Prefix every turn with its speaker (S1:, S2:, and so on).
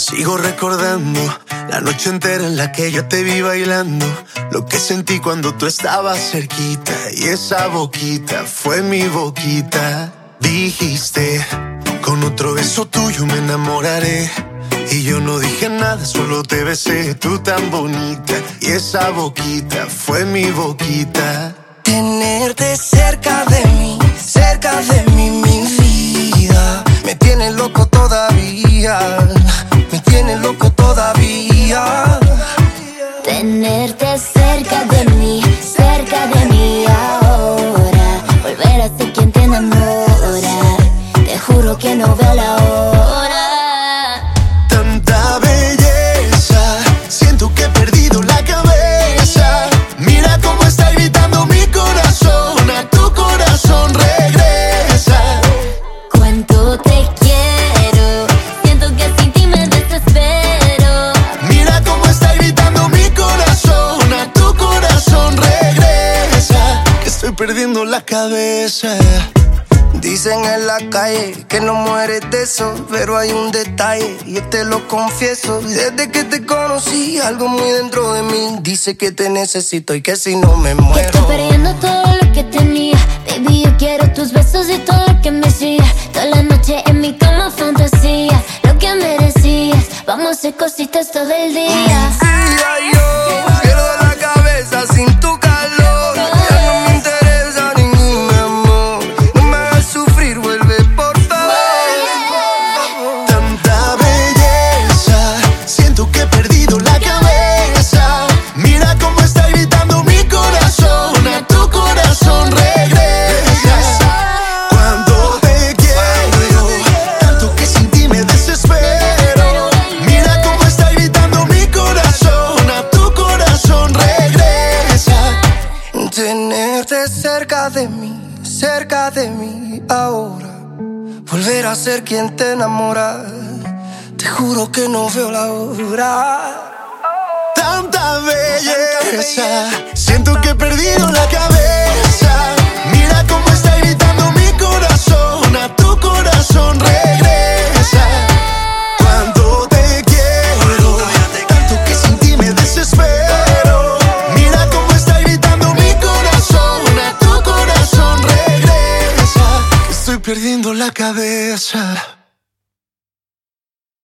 S1: Sigo recordando la noche entera en la que yo te vi bailando. Lo que sentí cuando tú estabas cerquita. Y esa boquita fue mi boquita. Dijiste, con otro beso tuyo me enamoraré. Y yo no dije nada, solo te besé, tú tan bonita. Y esa boquita fue mi boquita.
S2: Tenerte cerca de mí,
S3: juro que no veo la hora.
S1: Tanta belleza, siento que he perdido la cabeza. Mira cómo está gritando mi corazón, a tu corazón regresa.
S3: Cuánto te quiero. Siento que sin ti me desespero.
S1: Mira cómo está gritando mi corazón, a tu corazón regresa. Que estoy perdiendo la cabeza.
S2: Dicen en la calle que no mueres de eso, pero hay un detalle, yo te lo confieso. Desde que te conocí, algo muy dentro de mí dice que te necesito y que si no me
S3: Que
S2: muero.
S3: estoy perdiendo todo lo que tenía. Baby, yo quiero tus besos y todo lo que me hacía. Toda la noche en mi cama fantasía. Lo que merecías. Vamos a hacer cositas todo el día.
S2: Cerca de mí, cerca de mí ahora. Volver a ser quien te enamora. Te juro que no veo la hora.
S1: Tanta belleza, siento que he perdido la cabeza. Perdiendo la cabeza.